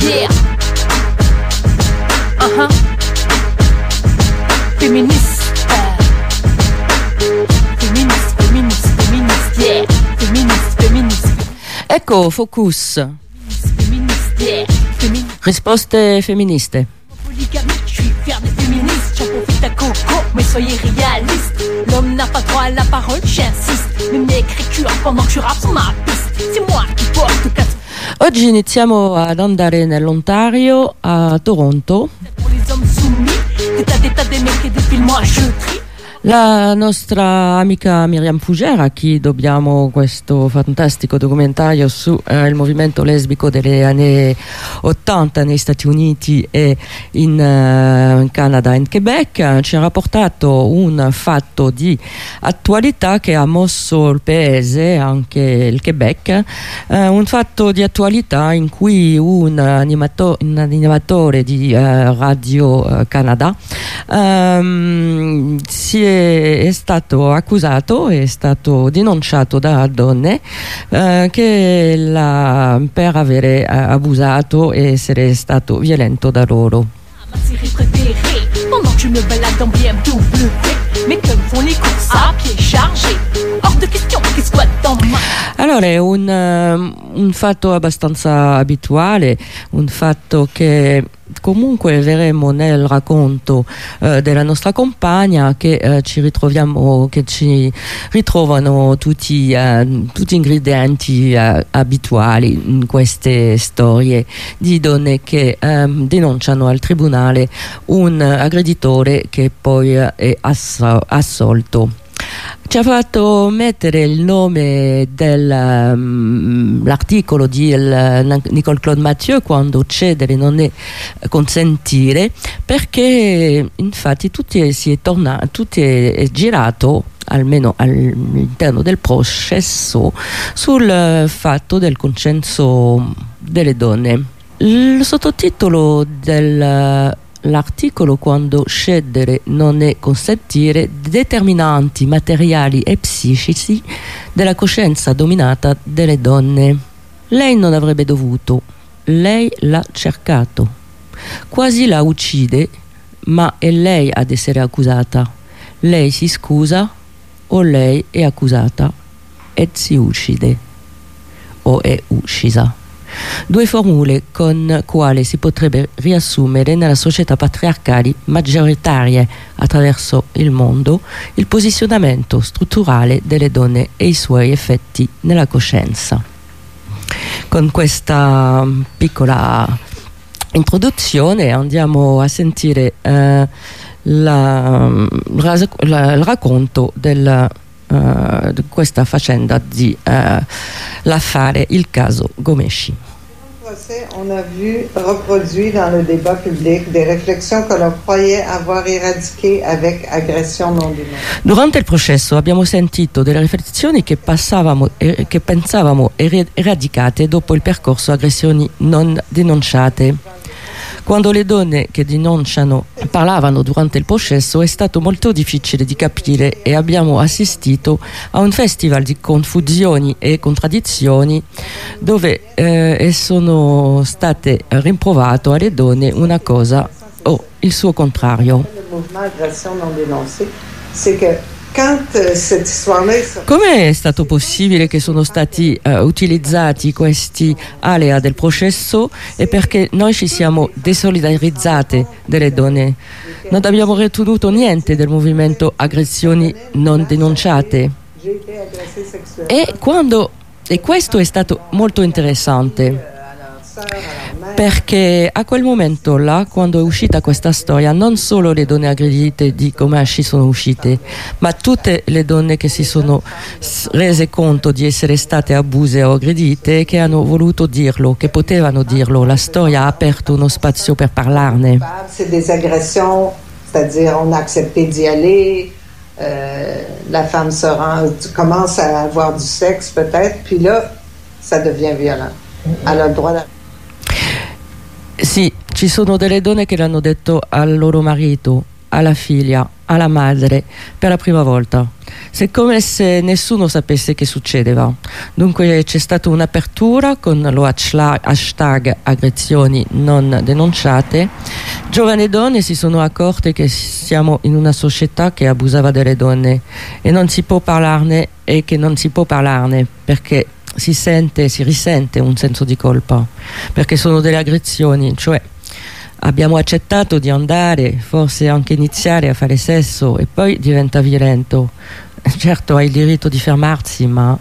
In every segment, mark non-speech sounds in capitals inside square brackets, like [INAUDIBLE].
Yeah. Uh-huh. Féministe. Féministe, féministe, féministe, yeah. Féministe, féministe, Ecco, focus. féministe, yeah. Féministe. Risposte. Polygamique, je suis fier des féministes, j'en profite à coco, mais soyez réalistes. L'homme n'a pas droit à la parole, j'insiste. Même l'écriture pendant que je rappe sur ma piste? Oggi iniziamo ad andare nell'Ontario, a Toronto. La nostra amica Miriam Fugera, a chi dobbiamo questo fantastico documentario sul movimento lesbico delle anni 80 negli Stati Uniti e in, eh, in Canada e in Quebec, ci ha rapportato un fatto di attualità che ha mosso il paese, anche il Quebec, eh, un fatto di attualità in cui un, animato- un animatore di eh, Radio eh, Canada ehm, si è, è stato accusato, è stato denunciato da donne eh, la- per avere eh, abusato e essere stato violento da loro. Je me balade en BMW. Mais que font les courses à pied chargé Hors de question qu'ils squattent dans ma. Allora è un, ehm, un fatto abbastanza abituale, un fatto che comunque vedremo nel racconto eh, della nostra compagna che eh, ci che ci ritrovano tutti, eh, tutti ingredienti eh, abituali in queste storie di donne che ehm, denunciano al tribunale un aggreditore che poi è asso- assolto. Ci ha fatto mettere il nome dell'articolo di il- Nicole Claude Mathieu quando cedere non è consentire perché infatti tutti si è tornato, tutti è, è girato almeno all'interno del processo sul fatto del consenso delle donne. Il sottotitolo dell'articolo quando cedere non è consentire determinanti materiali e psichici della coscienza dominata delle donne. Lei non avrebbe dovuto, lei l'ha cercato, quasi la uccide, ma è lei ad essere accusata. Lei si scusa o lei è accusata e si uccide o è uccisa. Due formule con quali si potrebbe riassumere nella società patriarcali maggioritarie attraverso il mondo il posizionamento strutturale delle donne e i suoi effetti nella coscienza. Con questa piccola introduzione andiamo a sentire eh, la- mm, la- il racconto del, eh, questa faccenda di eh, l'affare, il caso procès, on a vu reproduit dans le débat public des réflexions que l'on croyait avoir éradiquées avec agression non dénoncée. Durante il processo abbiamo sentito delle riflessioni che, eh, che pensavamo eradicate dopo il percorso aggressioni non denunciate. Quando le donne che denunciano parlavano durante il processo è stato molto difficile di capire e abbiamo assistito a un festival di confusioni e contraddizioni dove eh, sono state rimprovato alle donne una cosa o il suo contrario. Sortie, Come è stato possibile che sono stati eh, utilizzati questi alea del processo e perché noi ci siamo desolidarizzate delle donne? Non abbiamo retenuto niente del movimento aggressioni non denunciate. E, quando, e questo è stato molto interessante perché a quel momento là, quando è uscita questa storia, non solo le donne aggredite di Comasci sono uscite, ma tutte le donne che si sono rese conto di essere state abuse o aggredite che hanno voluto dirlo, che potevano dirlo. La storia ha aperto uno spazio per parlarne. C'est des agressions, c'est-à-dire on a accepté d'y aller, euh, la femme se rend, commence à avoir du sexe peut-être, puis là, ça devient violent. Elle a le droit d'arrêter. Sì, ci sono delle donne che l'hanno detto al loro marito, alla figlia, alla madre per la prima volta. È come se nessuno sapesse che succedeva. Dunque c'è stata un'apertura con lo hashtag aggressioni non denunciate. Giovani donne si sono accorte che siamo in una società che abusava delle donne e non si può parlarne e che non si può parlarne perché si sente, si risente un senso di colpa perché sono delle aggressioni, cioè abbiamo accettato di andare, forse anche iniziare a fare sesso e poi diventa violento. [LAUGHS] Certo, ha il diritto di fermarsi, ma...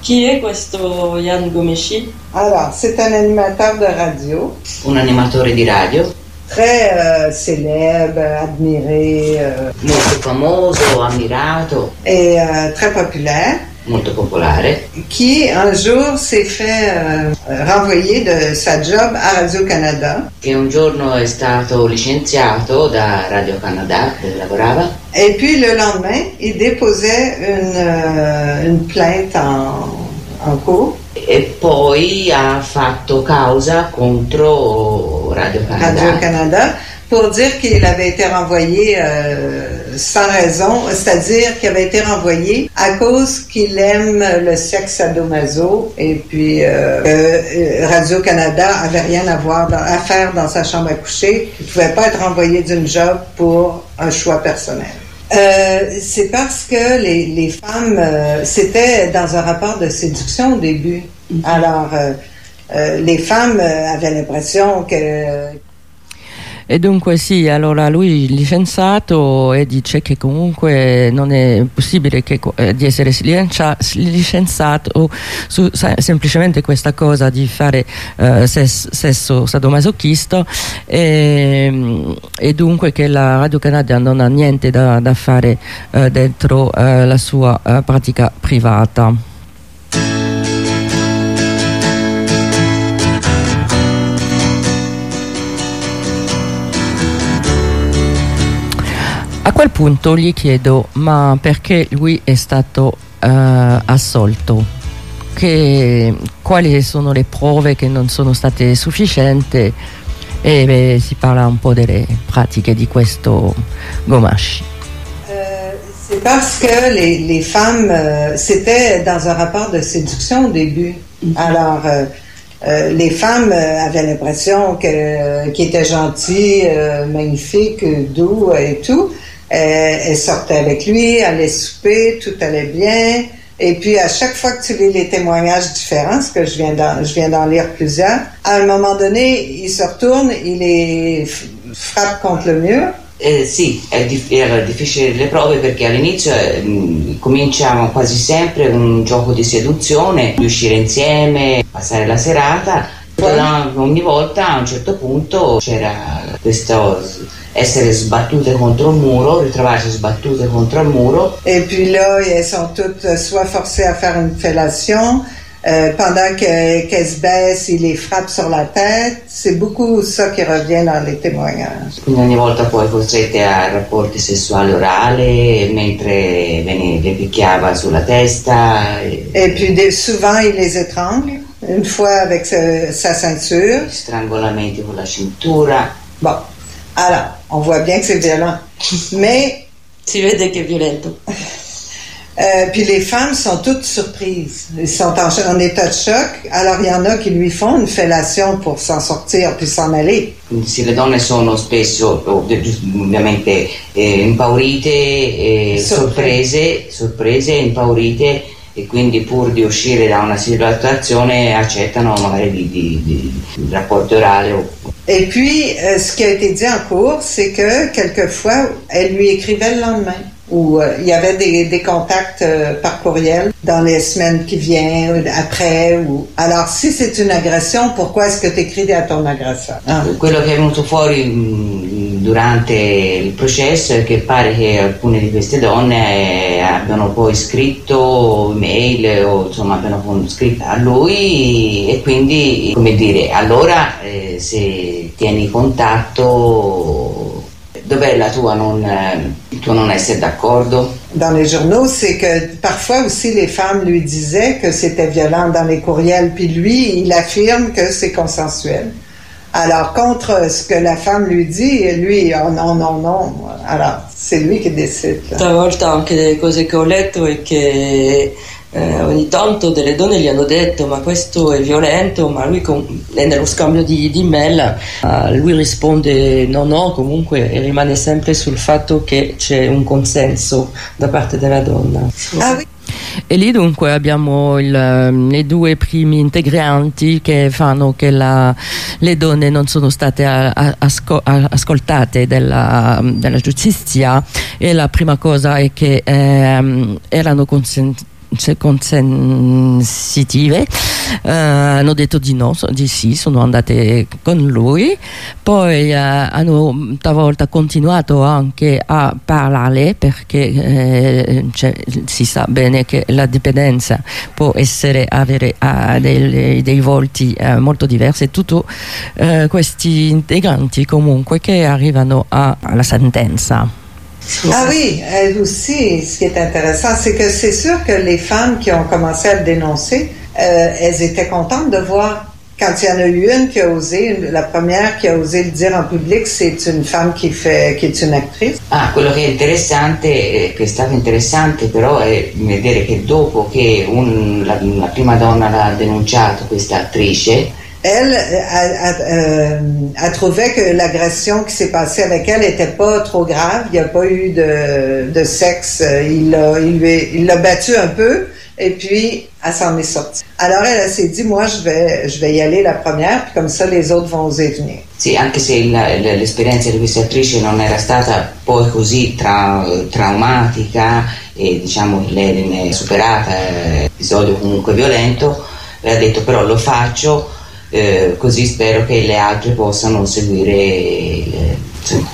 Chi è questo Jan Gomeshi? Alors, c'est un animateur de radio. Un animatore di radio. Très euh, célèbre, admiré. Euh, molto famoso, ammirato. Et euh, très populaire. Molto popolare. Qui un jour s'est fait euh, renvoyer de sa job a Radio-Canada. Che un giorno è stato licenziato da Radio-Canada dove lavorava. Et puis le lendemain, il déposait une, euh, une plainte en, en cours. E poi ha fatto causa contro Radio-Canada. Radio-Canada pour dire qu'il avait été renvoyé euh, sans raison, c'est-à-dire qu'il avait été renvoyé à cause qu'il aime le sexe sadomaso et puis euh, euh, Radio-Canada avait rien à, voir à faire dans sa chambre à coucher. Il ne pouvait pas être renvoyé d'une job pour un choix personnel. Euh, c'est parce que les, les femmes, c'était dans un rapport de séduction au début. Mm-hmm. Alors, les femmes avaient l'impression que E dunque sì, allora lui licenziato e dice che comunque non è possibile che, eh, di essere licenziato su semplicemente questa cosa di fare eh, ses, sesso sadomasochista e, e, dunque che la Radio Canada non ha niente da, da fare eh, dentro eh, la sua eh, pratica privata. Quel punto gli chiedo ma perché lui è stato uh, assolto? Che, quali sono le prove che non sono state sufficienti? E beh, si parla un po' delle pratiche di questo Gomashi. Euh, c'est parce que les, les femmes, euh, c'était dans un rapport de séduction au début. Alors, euh, euh, les femmes euh, avaient l'impression qu'il était gentil, magnifique, doux et tout. Elle sortait avec lui, allait souper, tout allait bien. Et puis à chaque fois que tu lis les témoignages différents, parce que je viens d'en, je viens d'en lire plusieurs, à un moment donné, il se retourne, il les frappe contre le mur. Eh, sì, era difficile le prove perché all'inizio eh, cominciamo quasi sempre un gioco di seduzione, di uscire insieme, passare la serata. Però ogni volta a un certo punto c'era questo essere sbattute contro un muro, ritrovarsi sbattute contro un muro. Et puis là, elles sont toutes soit forcées à faire une fellation, euh, pendant qu'elles que se baissent, il les frappe sur la tête. C'est beaucoup ça qui revient dans les témoignages. Quindi ogni volta poi costrette a rapporti sessuali orali mentre le picchiava sulla testa. E, et puis souvent il les étrangle, une fois avec sa, sa ceinture. Strangolamenti con la cintura. Bon, alors on voit bien que c'est violent. [LAUGHS] Mais. Si vede che è violento. Euh, puis les femmes sont toutes surprises. Elles sont en, en, état de choc. Alors il y en a qui lui font une fellation pour s'en sortir puis s'en aller. Sì, le donne sono spesso ovviamente eh, impaurite, eh, sorprese, sorprese, impaurite e quindi pur di uscire da una situazione accettano magari di, di, di, di rapporto orale. Et puis, euh, ce qui a été dit en cours, c'est que quelquefois, elle lui écrivait le lendemain. Ou euh, il y avait des, des contacts euh, par courriel dans les semaines qui viennent, après. Ou... Alors, si c'est une agression, pourquoi est-ce que tu écris à ton agresseur? Ah. Quello che è venuto fuori durante il processo è che pare che alcune di queste donne eh, abbiano poi scritto mail o insomma abbiano scritto a lui e quindi come dire allora eh, se tieni contatto dov'è la tua non, il tuo non essere d'accordo? Dans les journaux, c'est que parfois aussi les femmes lui disaient que c'était violent dans les courriels, puis lui, il affirme que c'est consensuel. Alors, contre ce che la femme lui dit, lui, oh non, non, non. Alors, c'est lui che decide. Talvolta anche delle cose che ho letto e che eh, ogni tanto delle donne gli hanno detto ma questo è violento, ma lui con, nello scambio di, di mail uh, lui risponde no no, comunque rimane sempre sul fatto che c'è un consenso da parte della donna. Ah oui. E lì dunque abbiamo il, ehm, i due primi integranti che fanno che la, le donne non sono state a, a, asco, a, ascoltate dalla, dalla, giustizia e la prima cosa è che ehm, erano consentite consensitive eh, hanno detto di no, di sì, sono andate con lui. Poi eh, hanno talvolta continuato anche a parlare perché eh, cioè, si sa bene che la dipendenza può essere avere dei, dei volti eh, molto diversi. Tutti eh, questi integranti comunque che arrivano alla sentenza Ah oui, elle aussi, ce qui est intéressant, c'est que c'est sûr que les femmes qui ont commencé à le dénoncer, euh, elles étaient contentes de voir quand il y en a eu une qui a osé, la première qui a osé le dire en public, c'est une femme qui, fait, qui est une actrice. Ah, quello che è interessante, eh, che è stato interessante però è vedere che dopo che un, la, la prima donna l'ha denunciato, questa attrice, elle, elle, elle, trouvait que l'agression qui s'est passée avec elle n'était pas trop grave. Il n'y a pas eu de, sexe. Il l'a il, battu un peu et puis elle s'en est sortie. Alors elle, s'est dit, moi je vais, je vais y aller la première, puis comme ça les autres vont oser venir. Sì, anche se l'esperienza di questa attrice non era stata poi così tra, traumatica e diciamo lei viene superata, episodio comunque violento, le ha detto però lo faccio eh, così spero che le altre possano seguire le, insomma,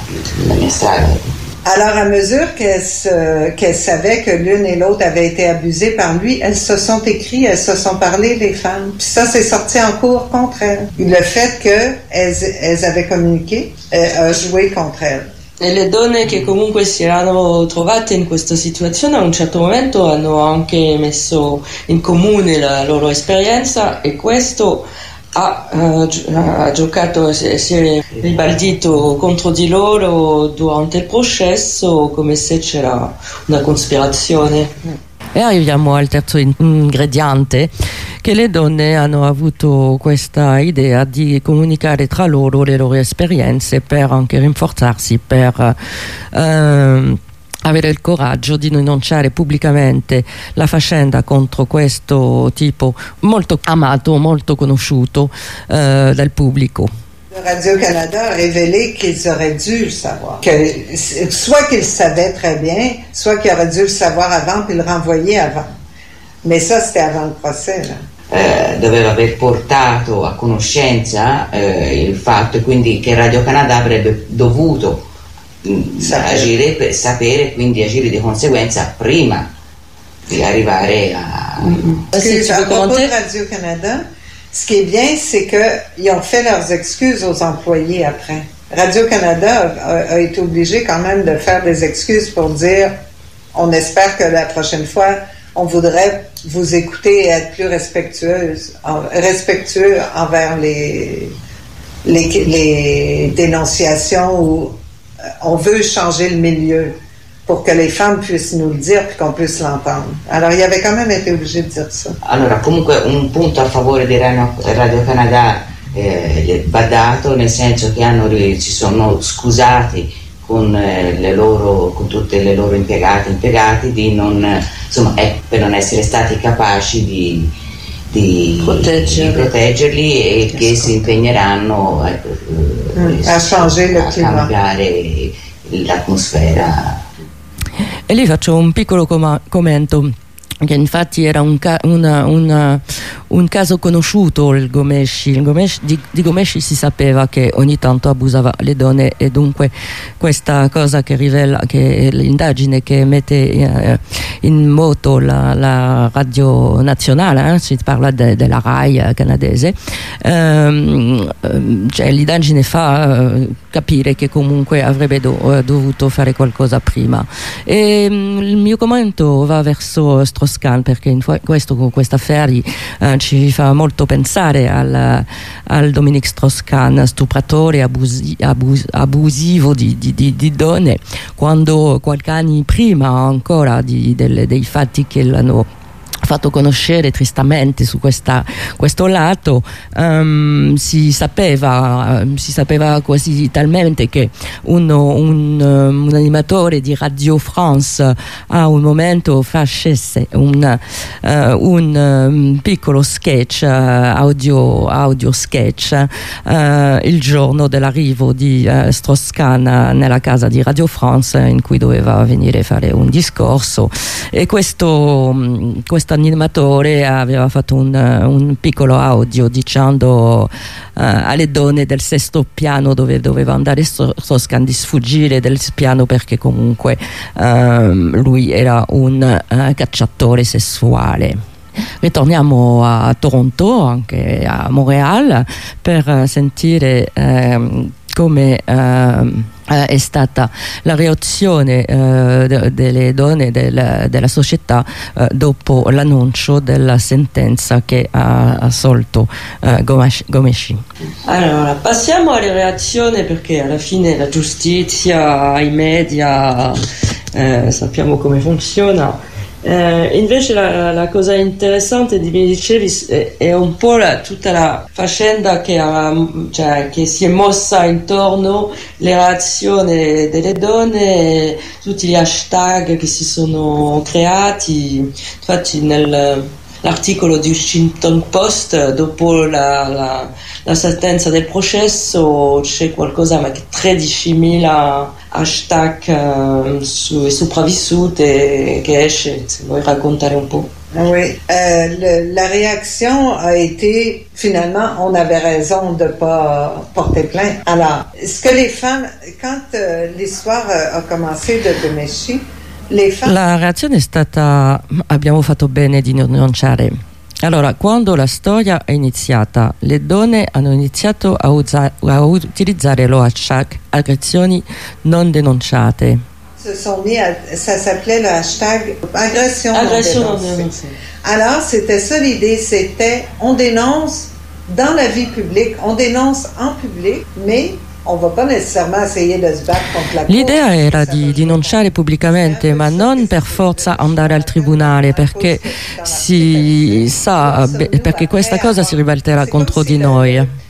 la mia strada. Alors, à mesure qu'elles qu savaient que l'une et l'autre avaient été abusées par lui, elles se sont écrites, elles se sont parlé, les femmes. Puis ça, c'est sorti en cours contre elles. Le fait qu'elles elles avaient communiqué euh, a joué contre elles. E le donne che comunque si erano trovate in questa situazione a un certo momento hanno anche messo in comune la loro esperienza e questo ha, ha, giocato, si è ribaldito contro di loro durante il processo come se c'era una cospirazione. E arriviamo al terzo ingrediente, che le donne hanno avuto questa idea di comunicare tra loro le loro esperienze per anche rinforzarsi, per eh, avere il coraggio di denunciare pubblicamente la faccenda contro questo tipo molto amato, molto conosciuto eh, dal pubblico. Radio-Canada a révélé qu'ils auraient dû le savoir. Que, soit qu'ils savaient très bien, soit qu'ils auraient dû le savoir avant puis le renvoyer avant. Mais ça, c'était avant le procès. Eh, doveva aver portato a conoscenza eh, il fatto quindi che Radio Canada avrebbe dovuto agire per sapere, quindi agire di conseguenza prima di arrivare. Mm-hmm. À propos de Radio-Canada, ce qui est bien, c'est qu'ils ont fait leurs excuses aux employés après. Radio-Canada a, a, été obligé quand même de faire des excuses pour dire on espère que la prochaine fois, on voudrait vous écouter et être plus respectueuse, en, respectueux envers les, les, les dénonciations ou on veut changer le milieu pour que les femmes puissent nous le dire et qu'on puisse l'entendre. Alors, il avait quand même été obligé de dire ça. Allora, comunque un punto a favore di Radio Canada eh, va dato, nel senso che hanno, si sono scusati con, eh, loro, con tutte le loro impiegate impiegati di non, insomma, eh, per non essere stati capaci di, di, di proteggerli e che si impegneranno ecco, mm, a, a cambiare l'atmosfera. E lì faccio un piccolo com commento che infatti era un, ca una, una, un, caso conosciuto il Gomeshi. Il Gomeshi di, di, Gomeshi si sapeva che ogni tanto abusava le donne e dunque questa cosa che rivela l'indagine che mette eh, in moto la, la radio nazionale eh, si parla de, della RAI canadese ehm, cioè l'indagine fa eh, capire che comunque avrebbe do, dovuto fare qualcosa prima e il mio commento va verso Stro Strauss-Kahn perché in questo, con questa Ferri eh, ci fa molto pensare al, al Dominique Strauss-Kahn stupratore abusi, abus, abusivo di, di, di, di, donne quando qualche anno prima ancora delle, dei fatti che l'hanno fatto conoscere tristamente su questa, questo lato um, si, sapeva, si sapeva quasi talmente che uno, un, un, animatore di Radio France a un momento facesse un, uh, un um, piccolo sketch uh, audio, audio sketch uh, il giorno dell'arrivo di uh, Strauss-Kahn nella casa di Radio France in cui doveva venire a fare un discorso. E questo, um, questa animatore aveva fatto un, un piccolo audio dicendo uh, alle donne del sesto piano dove doveva andare Soscan di sfuggire del piano perché comunque uh, lui era un uh, cacciatore sessuale. Ritorniamo a Toronto, anche a Montreal, per sentire ehm, come ehm, eh, è stata la reazione eh, delle donne del, della società eh, dopo l'annuncio della sentenza che ha assolto eh, Gomeshi. Allora, passiamo alle reazioni perché alla fine la giustizia, i media, eh, sappiamo come funziona eh, invece la, la, cosa interessante di mi è, è un po' la, tutta la faccenda che, ha, cioè, che, si è mossa intorno alle reazioni delle donne, tutti gli hashtag che si sono creati. Infatti nell'articolo di Washington Post dopo la, la, la sentenza del processo c'è qualcosa ma che 13.000 hashtag euh, sui sopravvissuti che esce, se vuoi raccontare un po'. Oui, euh, le, la réaction a été finalement, on avait raison de pas porter plainte. Alors, ce que les femmes, quand euh, l'histoire a commencé de Demeshi, les femmes. La reazione è stata abbiamo fatto bene di denunciare allora, quando la storia è iniziata, le donne hanno iniziato a, usa- a utilizzare lo hashtag aggressioni non denunciate. Se sont mis à, ça s'appelait le hashtag agression, agression non dénoncée. Alors, c'était ça l'idée, c'était on dénonce dans la vie publique, on dénonce en public, mais L'idea era di denunciare pubblicamente, ma non per forza andare al tribunale, perché, si sa, perché questa cosa si ribalterà contro di noi.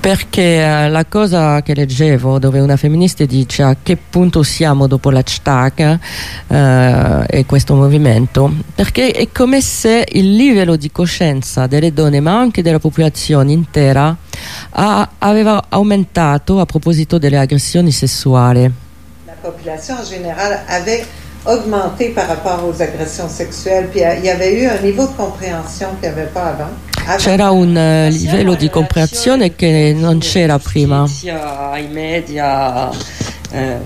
Perché eh, la cosa che leggevo, dove una femminista dice a che punto siamo dopo l'hashtag eh, e questo movimento, perché è come se il livello di coscienza delle donne, ma anche della popolazione intera, ha, aveva aumentato a proposito delle aggressioni sessuali. La popolazione in generale aveva augmenté par rapport aux agressions sessuali, puis il y avait eu un niveau de compréhension qu'il n'y avait pas avant. C'era un uh, livello di comprensione che non c'era prima. Ai media, eh,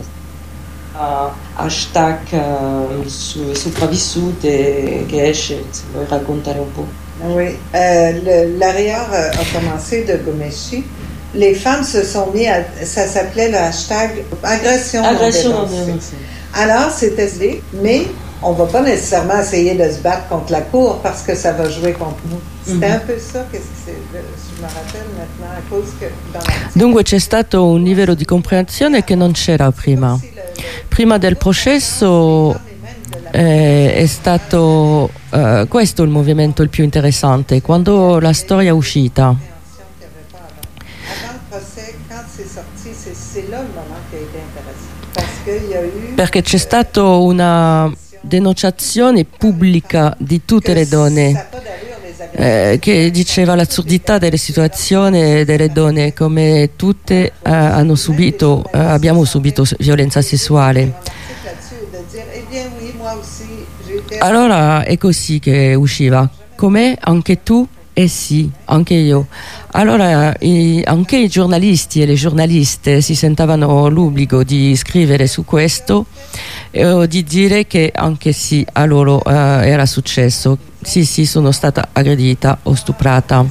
hashtag uh, su, sopravvissute che esce, se vuoi raccontare un po'. Oui, euh, l'arrière a commencé de Gomeshi. Les femmes se sont mis à, ça s'appelait le hashtag agression, agression non dénoncée. Alors, c'était mais on va pas nécessairement essayer de se battre contre la cour parce que ça va jouer contre nous. C'était mm-hmm. un peu ça, qu'est-ce que c'est, je me rappelle maintenant, à cause que dans Dunque c'è stato un livello di comprensione che non c'era prima. Prima del processo eh, è stato eh, questo il movimento il più interessante, quando la storia è uscita. Perché c'è stata una denunciazione pubblica di tutte le donne eh, che diceva l'assurdità delle situazioni delle donne come tutte eh, hanno subito, eh, abbiamo subito violenza sessuale. Allora è così che usciva, come anche tu eh sì, anche io. Allora i, anche i giornalisti e le giornaliste si sentavano l'obbligo di scrivere su questo e di dire che anche sì, a loro uh, era successo. Sì, sì, sono stata aggredita o stuprata.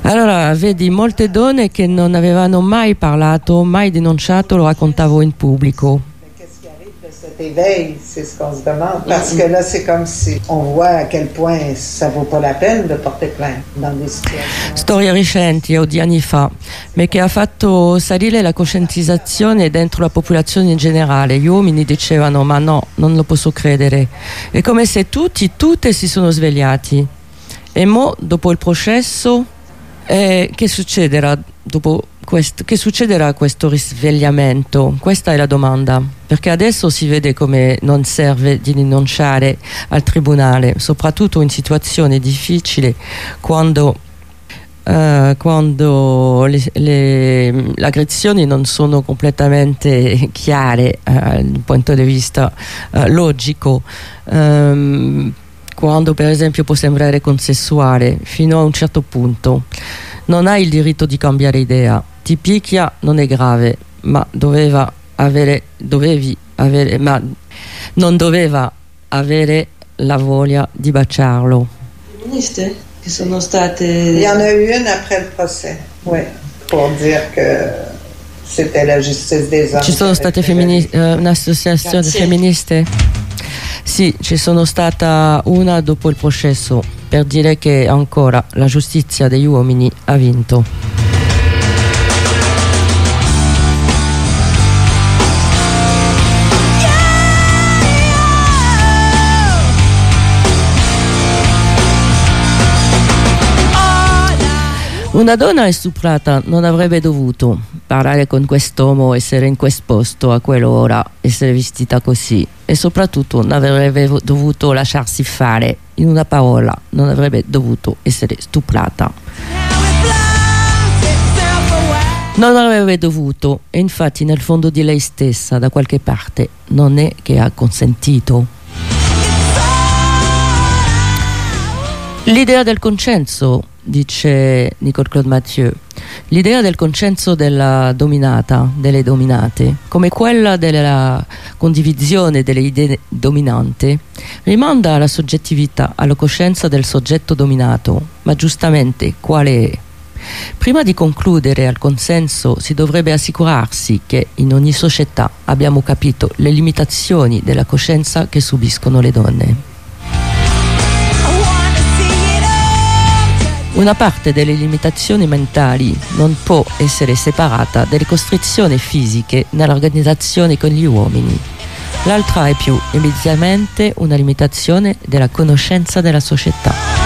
Allora, vedi, molte donne che non avevano mai parlato, mai denunciato, lo raccontavo in pubblico. Éveil, c'est ce qu'on se demande. Parce que là, c'est comme si on voit à quel point ça vaut pas la peine de porter plainte dans des situations. Storie recenti o di anni fa, ma che ha fatto salire la coscientizzazione dentro la popolazione in generale. Gli uomini dicevano ma no, non lo posso credere. È come se tutti, tutte si sono svegliati. E mo, dopo il processo, eh, che succederà questo, che succederà questo risvegliamento? Questa è la domanda, perché adesso si vede come non serve di rinunciare al tribunale, soprattutto in situazioni difficili quando, eh, quando le, le, le, aggressioni non sono completamente chiare eh, dal punto di vista eh, logico. Um, quando per esempio può sembrare consensuale fino a un certo punto. Non hai il diritto di cambiare idea. Ti picchia non è grave ma doveva avere dovevi avere ma non doveva avere la voglia di baciarlo. Femministe che sono state il y en a eu une après le procès. Oui pour dire que c'était la justice des hommes ci sono state femministe uh, un'associazione femministe sì, ci sono stata una dopo il processo per dire che ancora la giustizia degli uomini ha vinto. Una donna stuprata non avrebbe dovuto parlare con quest'uomo, essere in questo posto a quell'ora, essere vestita così e soprattutto non avrebbe dovuto lasciarsi fare. In una parola, non avrebbe dovuto essere stuprata. Non avrebbe dovuto, e infatti nel fondo di lei stessa, da qualche parte, non è che ha consentito. L'idea del consenso dice Nicole Claude Mathieu. L'idea del consenso della dominata, delle dominate, come quella della condivisione delle idee dominanti, rimanda alla soggettività, alla coscienza del soggetto dominato, ma giustamente quale è? Prima di concludere al consenso si dovrebbe assicurarsi che in ogni società abbiamo capito le limitazioni della coscienza che subiscono le donne. Una parte delle limitazioni mentali non può essere separata dalle costrizioni fisiche nell'organizzazione con gli uomini. L'altra è più immediatamente una limitazione della conoscenza della società.